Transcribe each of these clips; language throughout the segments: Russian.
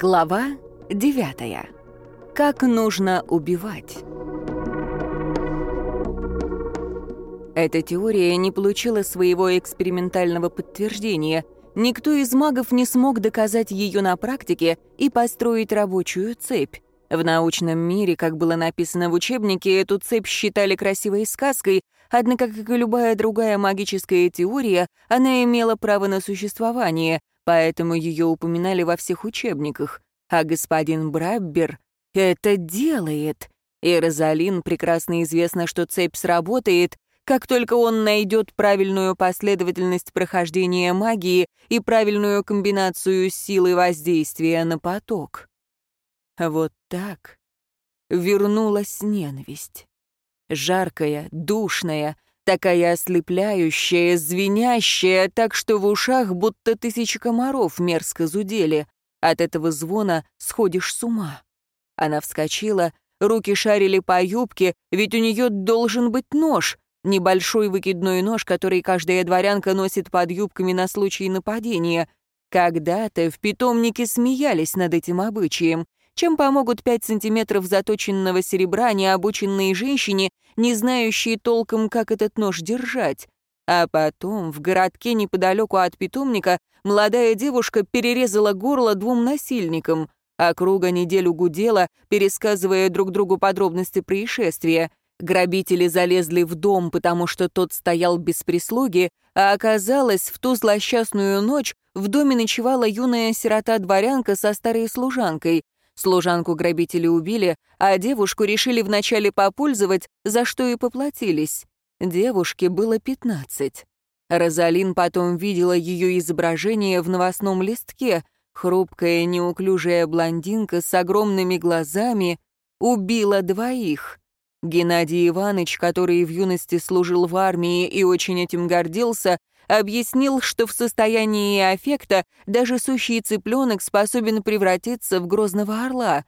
Глава 9. Как нужно убивать? Эта теория не получила своего экспериментального подтверждения. Никто из магов не смог доказать ее на практике и построить рабочую цепь. В научном мире, как было написано в учебнике, эту цепь считали красивой сказкой, однако, как и любая другая магическая теория, она имела право на существование, поэтому ее упоминали во всех учебниках. А господин Браббер это делает. И Розалин прекрасно известно, что цепь сработает, как только он найдет правильную последовательность прохождения магии и правильную комбинацию силы воздействия на поток. Вот так вернулась ненависть. Жаркая, душная, такая ослепляющая, звенящая, так что в ушах будто тысячи комаров мерзко зудели. От этого звона сходишь с ума. Она вскочила, руки шарили по юбке, ведь у нее должен быть нож, небольшой выкидной нож, который каждая дворянка носит под юбками на случай нападения. Когда-то в питомнике смеялись над этим обычаем, чем помогут пять сантиметров заточенного серебра необученной женщине, не знающей толком, как этот нож держать. А потом в городке неподалеку от питомника молодая девушка перерезала горло двум насильникам. Округа неделю гудела, пересказывая друг другу подробности происшествия. Грабители залезли в дом, потому что тот стоял без прислуги, а оказалось, в ту злосчастную ночь в доме ночевала юная сирота-дворянка со старой служанкой. Служанку грабители убили, а девушку решили вначале попользовать, за что и поплатились. Девушке было пятнадцать. Розалин потом видела ее изображение в новостном листке. Хрупкая, неуклюжая блондинка с огромными глазами убила двоих. Геннадий Иванович, который в юности служил в армии и очень этим гордился, объяснил, что в состоянии аффекта даже сущий цыпленок способен превратиться в грозного орла.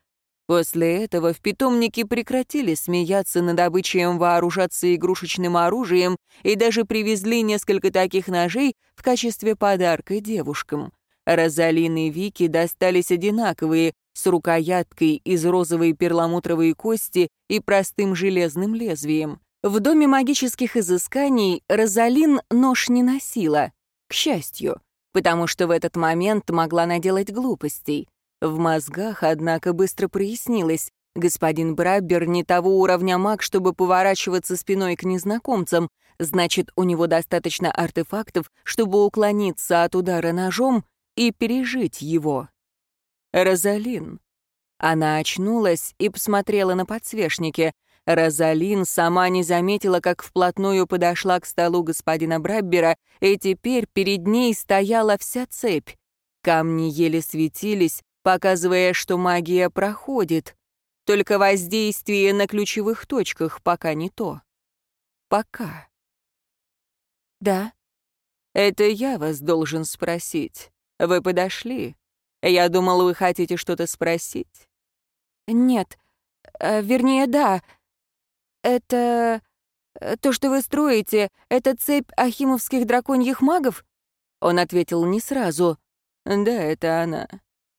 После этого в питомнике прекратили смеяться над обычаем вооружаться игрушечным оружием и даже привезли несколько таких ножей в качестве подарка девушкам. Розалин и Вики достались одинаковые, с рукояткой из розовой перламутровой кости и простым железным лезвием. В доме магических изысканий Розалин нож не носила, к счастью, потому что в этот момент могла наделать глупостей. В мозгах, однако, быстро прояснилось, господин Браббер не того уровня маг, чтобы поворачиваться спиной к незнакомцам, значит, у него достаточно артефактов, чтобы уклониться от удара ножом и пережить его. Розалин. Она очнулась и посмотрела на подсвечники — Розалин сама не заметила, как вплотную подошла к столу господина Браббера, и теперь перед ней стояла вся цепь. Камни еле светились, показывая, что магия проходит. Только воздействие на ключевых точках пока не то. Пока. «Да?» «Это я вас должен спросить. Вы подошли. Я думал, вы хотите что-то спросить». «Нет. Э, вернее, да. «Это... Э, то, что вы строите, это цепь ахимовских драконьих магов?» Он ответил не сразу. «Да, это она.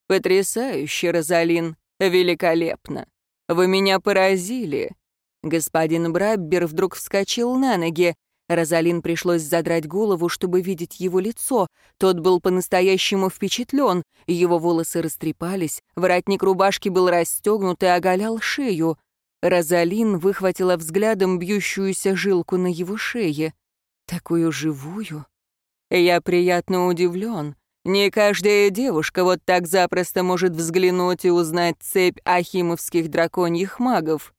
Потрясающе, Розалин. Великолепно. Вы меня поразили». Господин Браббер вдруг вскочил на ноги. Розалин пришлось задрать голову, чтобы видеть его лицо. Тот был по-настоящему впечатлен. Его волосы растрепались, воротник рубашки был расстегнут и оголял шею. Розалин выхватила взглядом бьющуюся жилку на его шее. Такую живую. Я приятно удивлен. Не каждая девушка вот так запросто может взглянуть и узнать цепь ахимовских драконьих магов.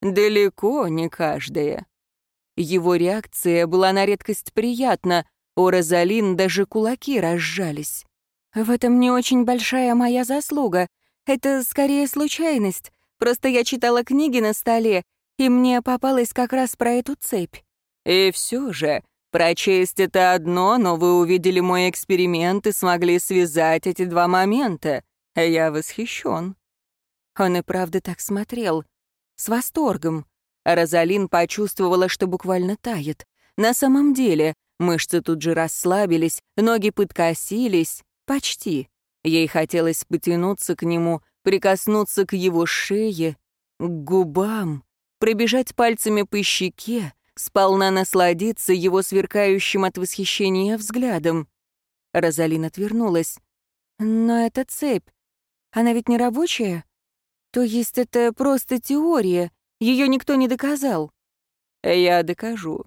Далеко не каждая. Его реакция была на редкость приятна. У Розалин даже кулаки разжались. «В этом не очень большая моя заслуга. Это скорее случайность. Просто я читала книги на столе, и мне попалось как раз про эту цепь. И все же, прочесть это одно, но вы увидели мой эксперимент и смогли связать эти два момента. Я восхищен. Он и правда так смотрел. С восторгом. Розалин почувствовала, что буквально тает. На самом деле, мышцы тут же расслабились, ноги подкосились. Почти. Ей хотелось потянуться к нему, прикоснуться к его шее, к губам, пробежать пальцами по щеке, сполна насладиться его сверкающим от восхищения взглядом. Розалин отвернулась. «Но это цепь. Она ведь не рабочая? То есть это просто теория, ее никто не доказал?» «Я докажу».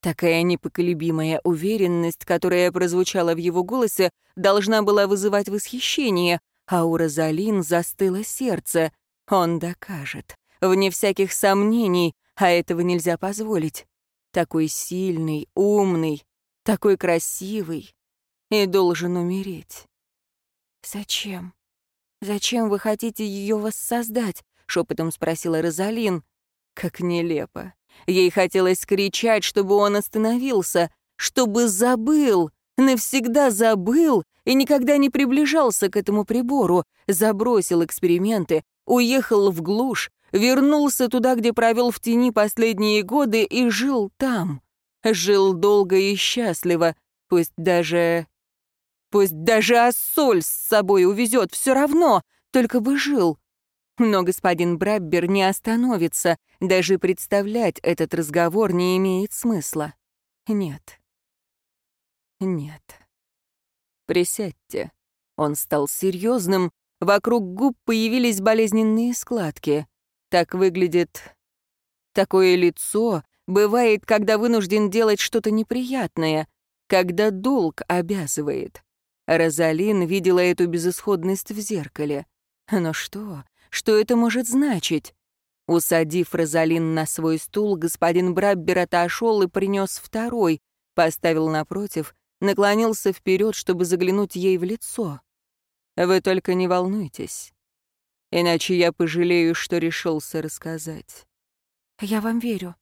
Такая непоколебимая уверенность, которая прозвучала в его голосе, должна была вызывать восхищение, а у Розалин застыло сердце. Он докажет. Вне всяких сомнений, а этого нельзя позволить. Такой сильный, умный, такой красивый и должен умереть. «Зачем? Зачем вы хотите ее воссоздать?» — шепотом спросила Розалин. Как нелепо. Ей хотелось кричать, чтобы он остановился, чтобы забыл, навсегда забыл и никогда не приближался к этому прибору, забросил эксперименты, уехал в глушь, вернулся туда, где провел в тени последние годы и жил там. Жил долго и счастливо, пусть даже... Пусть даже Ассоль с собой увезет, все равно, только бы жил. Но господин Браббер не остановится, даже представлять этот разговор не имеет смысла. Нет. Нет. Присядьте. Он стал серьезным, вокруг губ появились болезненные складки. Так выглядит... Такое лицо бывает, когда вынужден делать что-то неприятное, когда долг обязывает. Розалин видела эту безысходность в зеркале. Но что? Что это может значить? Усадив Розалин на свой стул, господин Браббер отошел и принес второй, поставил напротив, наклонился вперед, чтобы заглянуть ей в лицо. «Вы только не волнуйтесь иначе я пожалею, что решился рассказать. Я вам верю.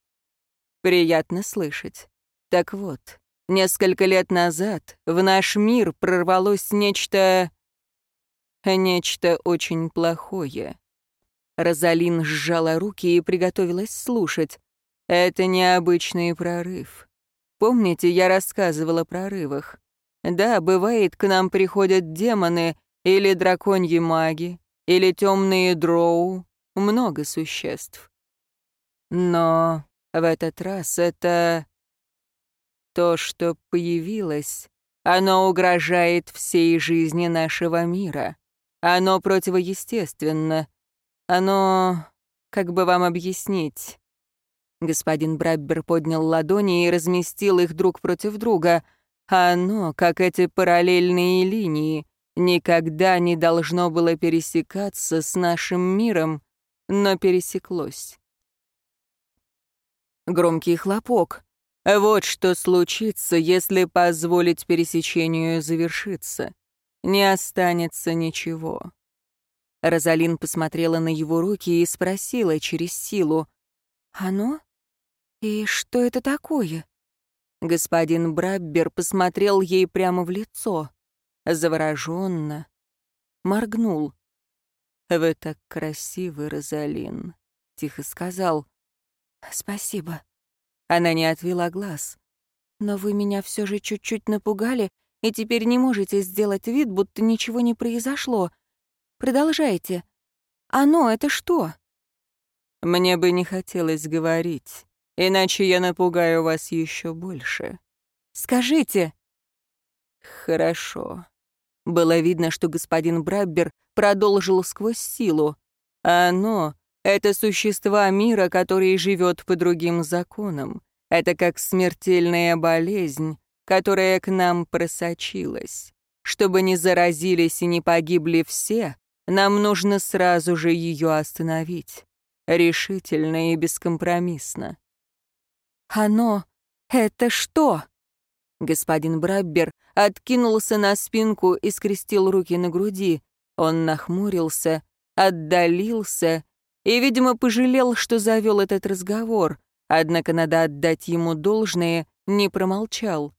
Приятно слышать. Так вот, несколько лет назад в наш мир прорвалось нечто... нечто очень плохое. Розалин сжала руки и приготовилась слушать. Это необычный прорыв. Помните, я рассказывала о прорывах? Да, бывает, к нам приходят демоны или драконьи маги, или темные дроу, много существ. Но в этот раз это то, что появилось, оно угрожает всей жизни нашего мира. Оно противоестественно. Оно... Как бы вам объяснить? Господин Браббер поднял ладони и разместил их друг против друга. Оно, как эти параллельные линии, никогда не должно было пересекаться с нашим миром, но пересеклось. Громкий хлопок. Вот что случится, если позволить пересечению завершиться. Не останется ничего. Розалин посмотрела на его руки и спросила через силу. «Оно? И что это такое?» Господин Браббер посмотрел ей прямо в лицо завороженно, моргнул. «Вы так красивы, Розалин», — тихо сказал. «Спасибо». Она не отвела глаз. «Но вы меня все же чуть-чуть напугали, и теперь не можете сделать вид, будто ничего не произошло. Продолжайте. Оно — это что?» «Мне бы не хотелось говорить, иначе я напугаю вас еще больше». «Скажите». «Хорошо. Было видно, что господин Браббер продолжил сквозь силу. Оно — это существа мира, который живет по другим законам. Это как смертельная болезнь, которая к нам просочилась. Чтобы не заразились и не погибли все, нам нужно сразу же ее остановить. Решительно и бескомпромиссно. «Оно — это что?» Господин Браббер откинулся на спинку и скрестил руки на груди. Он нахмурился, отдалился и, видимо, пожалел, что завел этот разговор, однако надо отдать ему должное, не промолчал.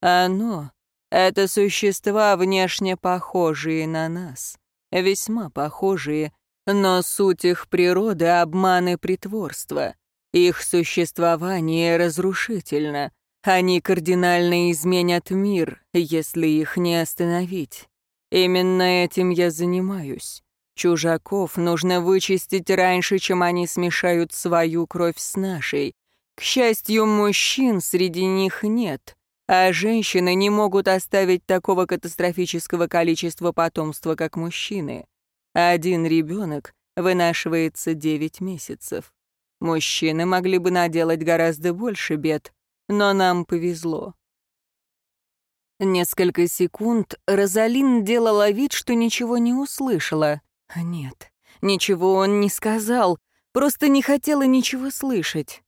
Оно — это существа, внешне похожие на нас, весьма похожие, но суть их природы — обман и притворство. Их существование разрушительно — они кардинально изменят мир, если их не остановить. Именно этим я занимаюсь. Чужаков нужно вычистить раньше, чем они смешают свою кровь с нашей. К счастью, мужчин среди них нет, а женщины не могут оставить такого катастрофического количества потомства, как мужчины. Один ребенок вынашивается девять месяцев. Мужчины могли бы наделать гораздо больше бед, но нам повезло. Несколько секунд Розалин делала вид, что ничего не услышала. Нет, ничего он не сказал, просто не хотела ничего слышать.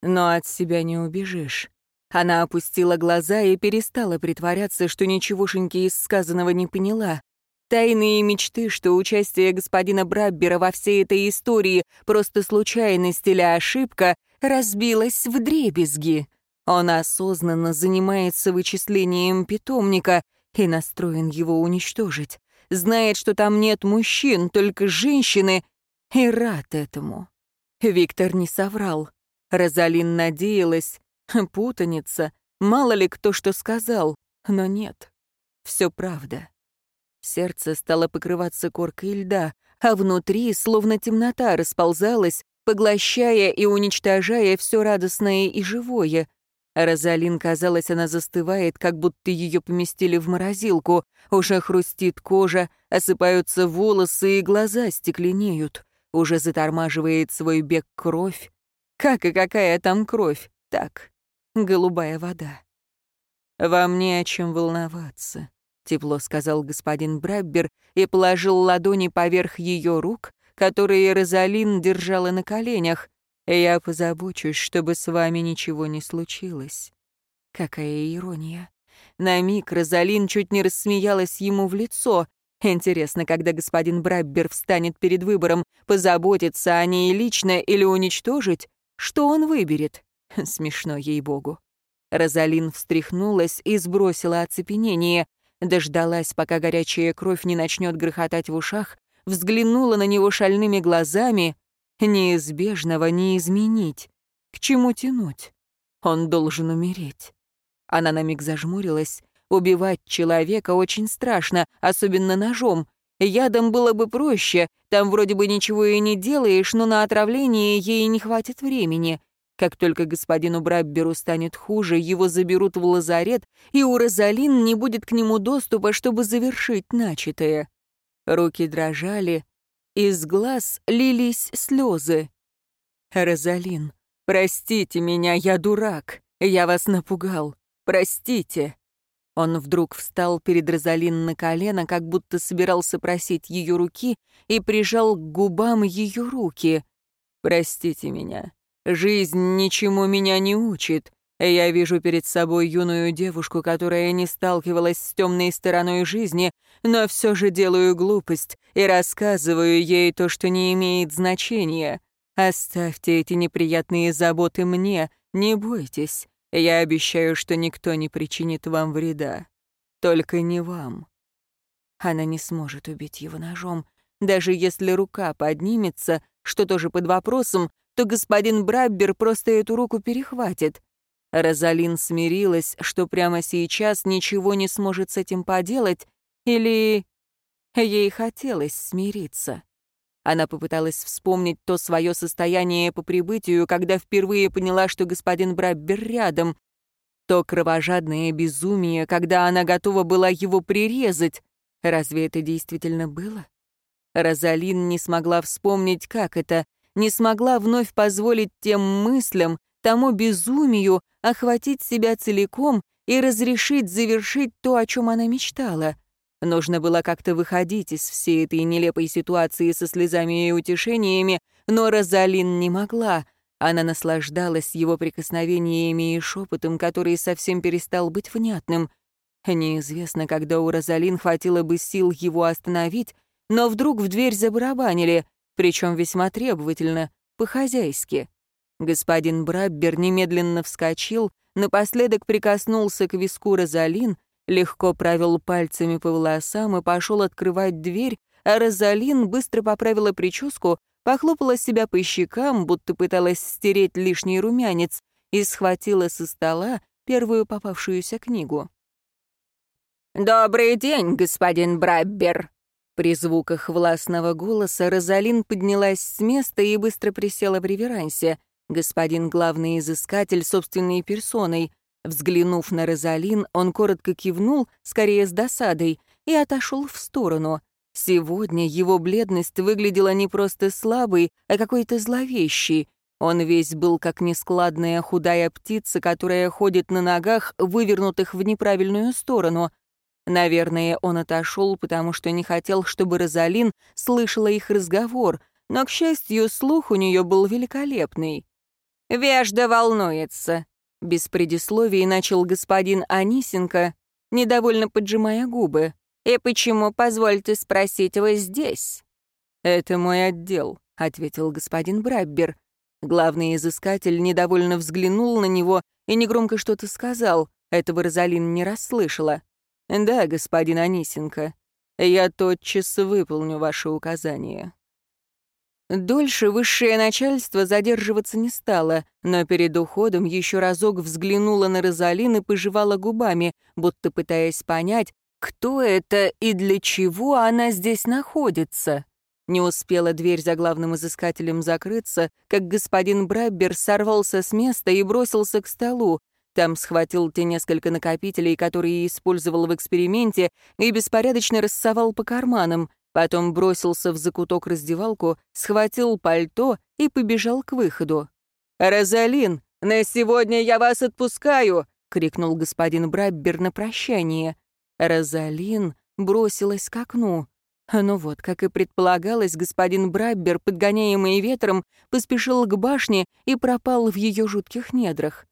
Но от себя не убежишь. Она опустила глаза и перестала притворяться, что ничегошеньки из сказанного не поняла. Тайные мечты, что участие господина Браббера во всей этой истории просто случайность или ошибка, разбилось в дребезги. Он осознанно занимается вычислением питомника и настроен его уничтожить. Знает, что там нет мужчин, только женщины, и рад этому. Виктор не соврал. Розалин надеялась. Путаница. Мало ли кто что сказал. Но нет. Все правда. Сердце стало покрываться коркой льда, а внутри словно темнота расползалась, поглощая и уничтожая все радостное и живое. Розалин, казалось, она застывает, как будто ее поместили в морозилку. Уже хрустит кожа, осыпаются волосы и глаза стекленеют. Уже затормаживает свой бег кровь. Как и какая там кровь? Так, голубая вода. «Вам не о чем волноваться», — тепло сказал господин Браббер и положил ладони поверх ее рук, которые Розалин держала на коленях. Я позабочусь, чтобы с вами ничего не случилось. Какая ирония. На миг Розалин чуть не рассмеялась ему в лицо. Интересно, когда господин Браббер встанет перед выбором, позаботиться о ней лично или уничтожить, что он выберет? Смешно ей-богу. Розалин встряхнулась и сбросила оцепенение, дождалась, пока горячая кровь не начнет грохотать в ушах, взглянула на него шальными глазами — Неизбежного не изменить. К чему тянуть? Он должен умереть. Она на миг зажмурилась. Убивать человека очень страшно, особенно ножом. Ядом было бы проще, там вроде бы ничего и не делаешь, но на отравление ей не хватит времени. Как только господину Брабберу станет хуже, его заберут в лазарет, и у Розалин не будет к нему доступа, чтобы завершить начатое. Руки дрожали, из глаз лились слезы. «Розалин, простите меня, я дурак. Я вас напугал. Простите». Он вдруг встал перед Розалин на колено, как будто собирался просить ее руки, и прижал к губам ее руки. «Простите меня. Жизнь ничему меня не учит. Я вижу перед собой юную девушку, которая не сталкивалась с темной стороной жизни, но все же делаю глупость и рассказываю ей то, что не имеет значения. Оставьте эти неприятные заботы мне, не бойтесь. Я обещаю, что никто не причинит вам вреда. Только не вам. Она не сможет убить его ножом. Даже если рука поднимется, что тоже под вопросом, то господин Браббер просто эту руку перехватит — Розалин смирилась, что прямо сейчас ничего не сможет с этим поделать, или ей хотелось смириться. Она попыталась вспомнить то свое состояние по прибытию, когда впервые поняла, что господин Браббер рядом, то кровожадное безумие, когда она готова была его прирезать. Разве это действительно было? Розалин не смогла вспомнить, как это, не смогла вновь позволить тем мыслям, тому безумию охватить себя целиком и разрешить завершить то, о чем она мечтала. Нужно было как-то выходить из всей этой нелепой ситуации со слезами и утешениями, но Розалин не могла. Она наслаждалась его прикосновениями и шепотом, который совсем перестал быть внятным. Неизвестно, когда у Розалин хватило бы сил его остановить, но вдруг в дверь забарабанили, причем весьма требовательно, по-хозяйски. Господин Браббер немедленно вскочил, напоследок прикоснулся к виску Розалин, легко провел пальцами по волосам и пошел открывать дверь, а Розалин быстро поправила прическу, похлопала себя по щекам, будто пыталась стереть лишний румянец, и схватила со стола первую попавшуюся книгу. «Добрый день, господин Браббер!» При звуках властного голоса Розалин поднялась с места и быстро присела в реверансе. Господин главный изыскатель собственной персоной. Взглянув на Розалин, он коротко кивнул, скорее с досадой, и отошел в сторону. Сегодня его бледность выглядела не просто слабой, а какой-то зловещей. Он весь был как нескладная худая птица, которая ходит на ногах, вывернутых в неправильную сторону. Наверное, он отошел, потому что не хотел, чтобы Розалин слышала их разговор, но, к счастью, слух у нее был великолепный. «Вежда волнуется», — без предисловий начал господин Анисенко, недовольно поджимая губы. «И почему, позвольте спросить, вы здесь?» «Это мой отдел», — ответил господин Браббер. Главный изыскатель недовольно взглянул на него и негромко что-то сказал. Этого Розалин не расслышала. «Да, господин Анисенко, я тотчас выполню ваши указания». Дольше высшее начальство задерживаться не стало, но перед уходом еще разок взглянула на Розалин и пожевала губами, будто пытаясь понять, кто это и для чего она здесь находится. Не успела дверь за главным изыскателем закрыться, как господин Браббер сорвался с места и бросился к столу. Там схватил те несколько накопителей, которые использовал в эксперименте, и беспорядочно рассовал по карманам. Потом бросился в закуток раздевалку, схватил пальто и побежал к выходу. «Розалин, на сегодня я вас отпускаю!» — крикнул господин Браббер на прощание. Розалин бросилась к окну. Ну вот, как и предполагалось, господин Браббер, подгоняемый ветром, поспешил к башне и пропал в ее жутких недрах.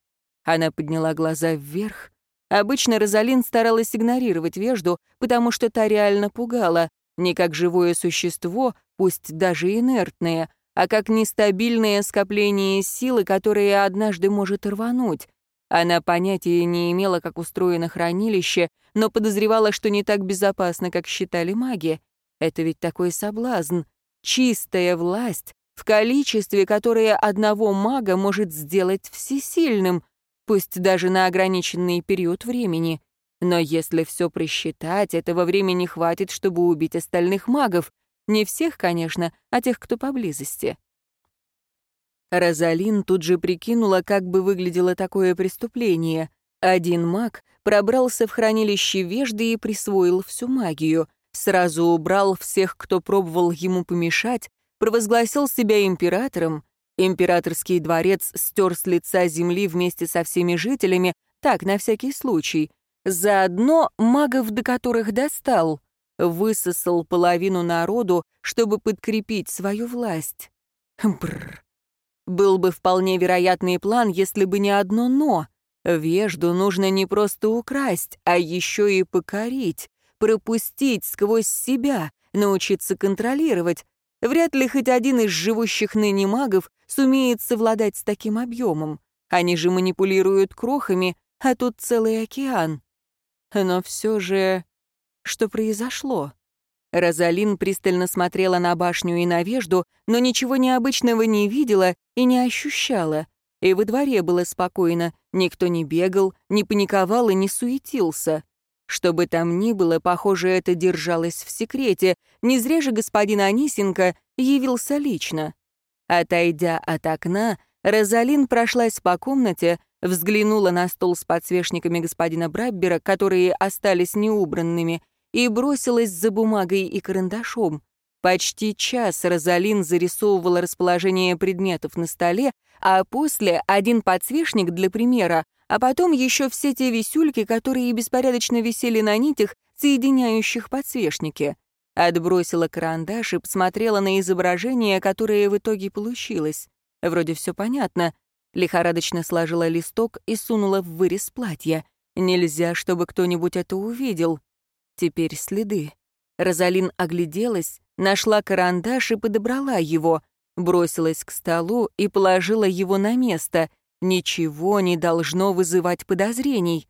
Она подняла глаза вверх. Обычно Розалин старалась игнорировать вежду, потому что та реально пугала, не как живое существо, пусть даже инертное, а как нестабильное скопление силы, которое однажды может рвануть. Она понятия не имела, как устроено хранилище, но подозревала, что не так безопасно, как считали маги. Это ведь такой соблазн. Чистая власть в количестве, которое одного мага может сделать всесильным — пусть даже на ограниченный период времени. Но если все просчитать, этого времени хватит, чтобы убить остальных магов. Не всех, конечно, а тех, кто поблизости. Розалин тут же прикинула, как бы выглядело такое преступление. Один маг пробрался в хранилище вежды и присвоил всю магию, сразу убрал всех, кто пробовал ему помешать, провозгласил себя императором, Императорский дворец стер с лица земли вместе со всеми жителями, так, на всякий случай. Заодно магов, до которых достал, высосал половину народу, чтобы подкрепить свою власть. Бррр. Был бы вполне вероятный план, если бы не одно «но». Вежду нужно не просто украсть, а еще и покорить, пропустить сквозь себя, научиться контролировать, Вряд ли хоть один из живущих ныне магов сумеет совладать с таким объемом. Они же манипулируют крохами, а тут целый океан. Но все же... Что произошло? Розалин пристально смотрела на башню и на вежду, но ничего необычного не видела и не ощущала. И во дворе было спокойно, никто не бегал, не паниковал и не суетился. Что бы там ни было, похоже, это держалось в секрете. Не зря же господин Анисенко явился лично. Отойдя от окна, Розалин прошлась по комнате, взглянула на стол с подсвечниками господина Браббера, которые остались неубранными, и бросилась за бумагой и карандашом. Почти час Розалин зарисовывала расположение предметов на столе, а после один подсвечник для примера, а потом еще все те висюльки, которые беспорядочно висели на нитях, соединяющих подсвечники. Отбросила карандаш и посмотрела на изображение, которое в итоге получилось. Вроде все понятно. Лихорадочно сложила листок и сунула в вырез платья. Нельзя, чтобы кто-нибудь это увидел. Теперь следы. Розалин огляделась, нашла карандаш и подобрала его, бросилась к столу и положила его на место. Ничего не должно вызывать подозрений.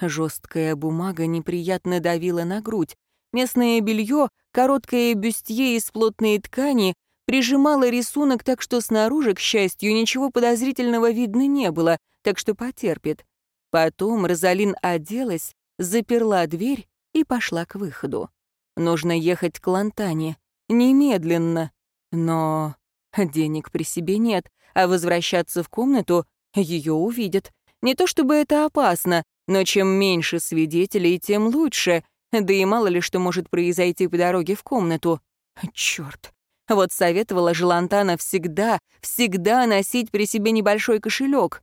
Жесткая бумага неприятно давила на грудь. Местное белье, короткое бюстье из плотной ткани, прижимало рисунок так, что снаружи, к счастью, ничего подозрительного видно не было, так что потерпит. Потом Розалин оделась, заперла дверь и пошла к выходу. Нужно ехать к Лантане. Немедленно. Но денег при себе нет, а возвращаться в комнату ее увидят. Не то чтобы это опасно, но чем меньше свидетелей, тем лучше. Да и мало ли что может произойти по дороге в комнату. Черт. Вот советовала же Лантана всегда, всегда носить при себе небольшой кошелек.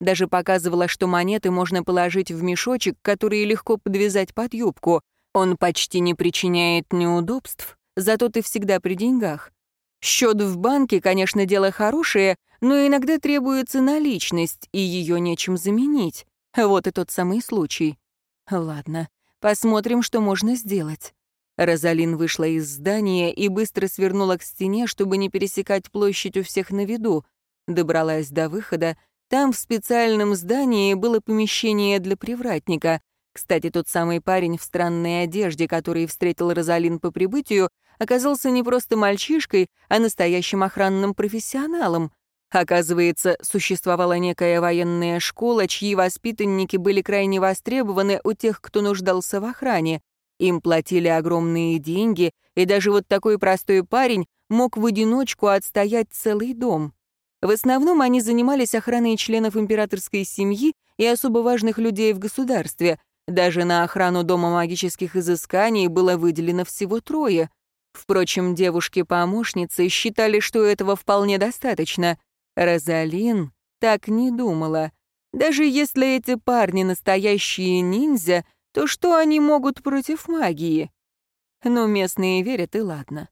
Даже показывала, что монеты можно положить в мешочек, который легко подвязать под юбку. Он почти не причиняет неудобств, зато ты всегда при деньгах. Счет в банке, конечно, дело хорошее, но иногда требуется наличность, и ее нечем заменить. Вот и тот самый случай. Ладно, посмотрим, что можно сделать. Розалин вышла из здания и быстро свернула к стене, чтобы не пересекать площадь у всех на виду. Добралась до выхода. Там в специальном здании было помещение для привратника. Кстати, тот самый парень в странной одежде, который встретил Розалин по прибытию, оказался не просто мальчишкой, а настоящим охранным профессионалом. Оказывается, существовала некая военная школа, чьи воспитанники были крайне востребованы у тех, кто нуждался в охране. Им платили огромные деньги, и даже вот такой простой парень мог в одиночку отстоять целый дом. В основном они занимались охраной членов императорской семьи и особо важных людей в государстве — даже на охрану Дома магических изысканий было выделено всего трое. Впрочем, девушки-помощницы считали, что этого вполне достаточно. Розалин так не думала. Даже если эти парни настоящие ниндзя, то что они могут против магии? Но местные верят, и ладно.